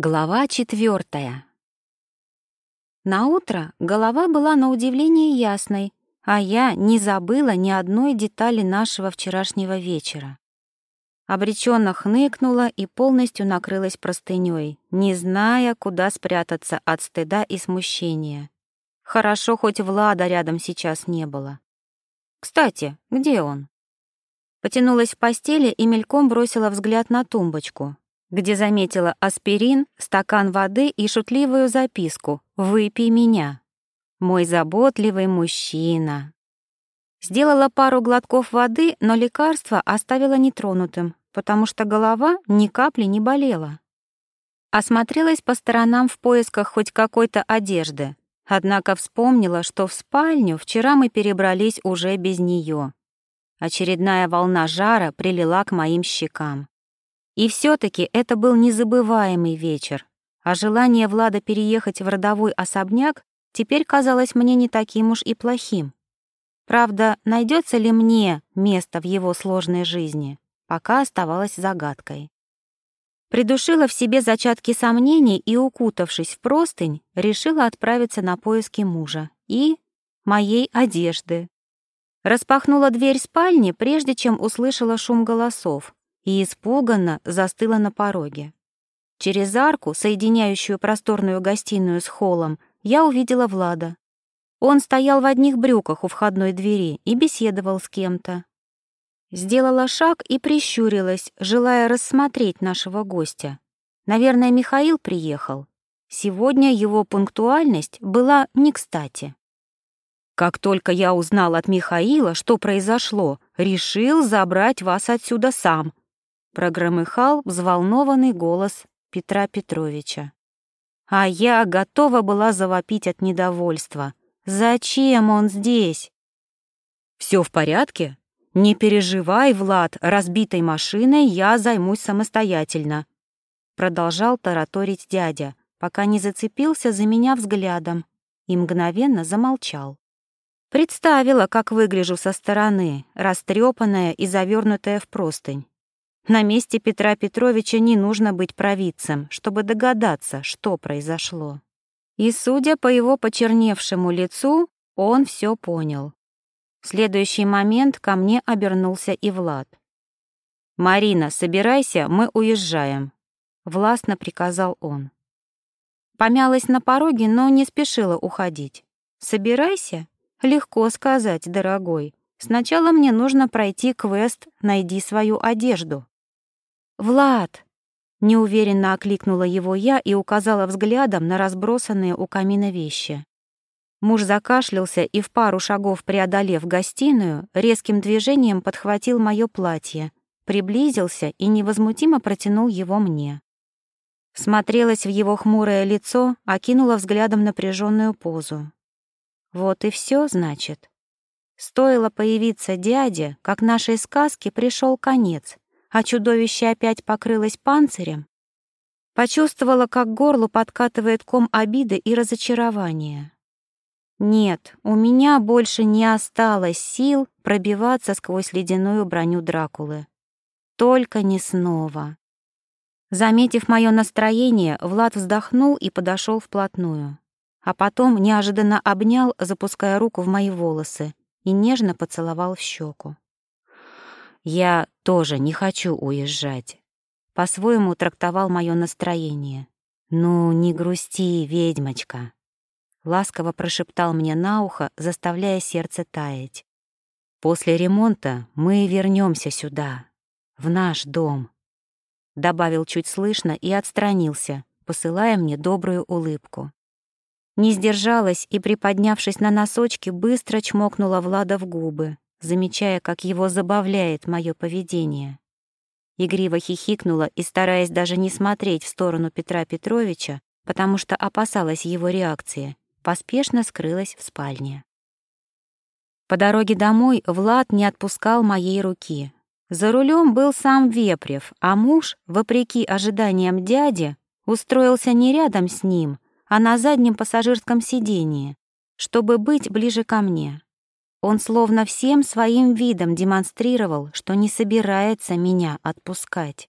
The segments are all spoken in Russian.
Глава четвертая. На утро голова была на удивление ясной, а я не забыла ни одной детали нашего вчерашнего вечера. Обреченно хныкнула и полностью накрылась простыней, не зная, куда спрятаться от стыда и смущения. Хорошо, хоть Влада рядом сейчас не было. Кстати, где он? Потянулась в постели и мельком бросила взгляд на тумбочку, где заметила аспирин, стакан воды и шутливую записку «Выпей меня». Мой заботливый мужчина. Сделала пару глотков воды, но лекарство оставила нетронутым, потому что голова ни капли не болела. Осмотрелась по сторонам в поисках хоть какой-то одежды, однако вспомнила, что в спальню вчера мы перебрались уже без нее. Очередная волна жара прилила к моим щекам. И все-таки это был незабываемый вечер, а желание Влада переехать в родовой особняк теперь казалось мне не таким уж и плохим. Правда, найдется ли мне место в его сложной жизни, пока оставалось загадкой. Придушила в себе зачатки сомнений и, укутавшись в простынь, решила отправиться на поиски мужа и моей одежды. Распахнула дверь спальни, прежде чем услышала шум голосов, и испуганно застыла на пороге. Через арку, соединяющую просторную гостиную с холлом, я увидела Влада. Он стоял в одних брюках у входной двери и беседовал с кем-то. Сделала шаг и прищурилась, желая рассмотреть нашего гостя. Наверное, Михаил приехал. Сегодня его пунктуальность была не кстати. Как только я узнал от Михаила, что произошло, решил забрать вас отсюда сам, прогромыхал взволнованный голос Петра Петровича. А я готова была завопить от недовольства. Зачем он здесь? Все в порядке? Не переживай, Влад, разбитой машиной я займусь самостоятельно. Продолжал тараторить дядя, пока не зацепился за меня взглядом и мгновенно замолчал. Представила, как выгляжу со стороны, растрепанная и завернутая в простынь. На месте Петра Петровича не нужно быть провидцем, чтобы догадаться, что произошло. И, судя по его почерневшему лицу, он все понял. В следующий момент ко мне обернулся и Влад. «Марина, собирайся, мы уезжаем», — властно приказал он. Помялась на пороге, но не спешила уходить. «Собирайся?» Легко сказать, дорогой. Сначала мне нужно пройти квест «Найди свою одежду». «Влад!» — неуверенно окликнула его я и указала взглядом на разбросанные у камина вещи. Муж закашлялся и в пару шагов преодолев гостиную, резким движением подхватил мое платье, приблизился и невозмутимо протянул его мне. Смотрелась в его хмурое лицо, окинула взглядом напряженную позу. Вот и все, значит. Стоило появиться дяде, как нашей сказке пришел конец, а чудовище опять покрылось панцирем, почувствовала, как горло подкатывает ком обиды и разочарования. Нет, у меня больше не осталось сил пробиваться сквозь ледяную броню Дракулы. Только не снова. Заметив мое настроение, Влад вздохнул и подошел вплотную. А потом неожиданно обнял, запуская руку в мои волосы, и нежно поцеловал в щеку. Я тоже не хочу уезжать. По-своему трактовал мое настроение. «Ну, не грусти, ведьмочка», — ласково прошептал мне на ухо, заставляя сердце таять. «После ремонта мы вернемся сюда, в наш дом», — добавил чуть слышно и отстранился, посылая мне добрую улыбку. Не сдержалась и, приподнявшись на носочки, быстро чмокнула Влада в губы, замечая, как его забавляет мое поведение. Игриво хихикнула и, стараясь даже не смотреть в сторону Петра Петровича, потому что опасалась его реакции, поспешно скрылась в спальне. По дороге домой Влад не отпускал моей руки. За рулем был сам Вепрев, а муж, вопреки ожиданиям дяди, устроился не рядом с ним, а на заднем пассажирском сидении, чтобы быть ближе ко мне. Он словно всем своим видом демонстрировал, что не собирается меня отпускать.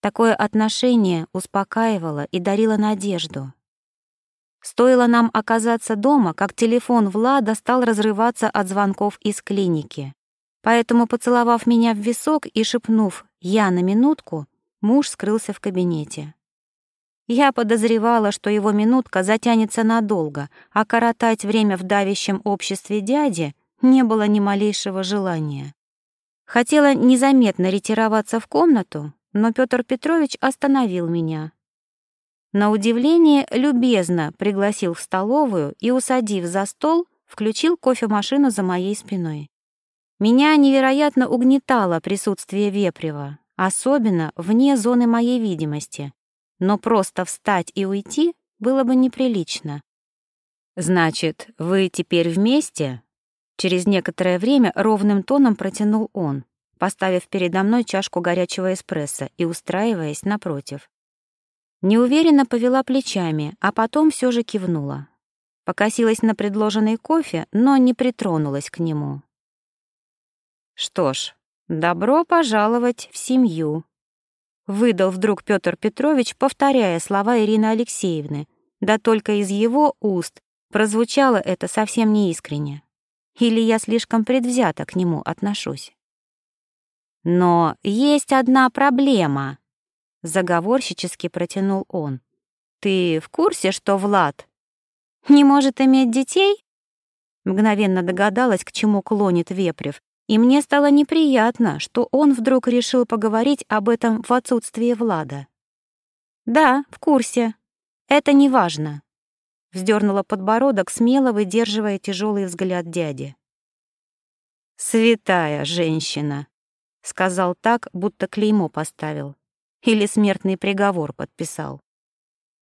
Такое отношение успокаивало и дарило надежду. Стоило нам оказаться дома, как телефон Влада стал разрываться от звонков из клиники. Поэтому, поцеловав меня в висок и шепнув «я на минутку», муж скрылся в кабинете. Я подозревала, что его минутка затянется надолго, а коротать время в давящем обществе дяди не было ни малейшего желания. Хотела незаметно ретироваться в комнату, но Петр Петрович остановил меня. На удивление любезно пригласил в столовую и, усадив за стол, включил кофемашину за моей спиной. Меня невероятно угнетало присутствие Вепрева, особенно вне зоны моей видимости, но просто встать и уйти было бы неприлично. «Значит, вы теперь вместе?» Через некоторое время ровным тоном протянул он, поставив передо мной чашку горячего эспрессо и устраиваясь напротив. Неуверенно повела плечами, а потом все же кивнула. Покосилась на предложенный кофе, но не притронулась к нему. «Что ж, добро пожаловать в семью», — выдал вдруг Петр Петрович, повторяя слова Ирины Алексеевны, да только из его уст прозвучало это совсем неискренне. Или я слишком предвзято к нему отношусь. «Но есть одна проблема», Заговорщически протянул он. «Ты в курсе, что Влад не может иметь детей?» Мгновенно догадалась, к чему клонит Вепрев, и мне стало неприятно, что он вдруг решил поговорить об этом в отсутствии Влада. «Да, в курсе. Это не важно», — вздернула подбородок, смело выдерживая тяжелый взгляд дяди. «Святая женщина», — сказал так, будто клеймо поставил. Или смертный приговор подписал.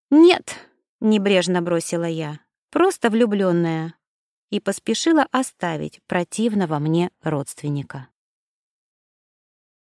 «Нет», — небрежно бросила я, — «просто влюбленная» и поспешила оставить противного мне родственника.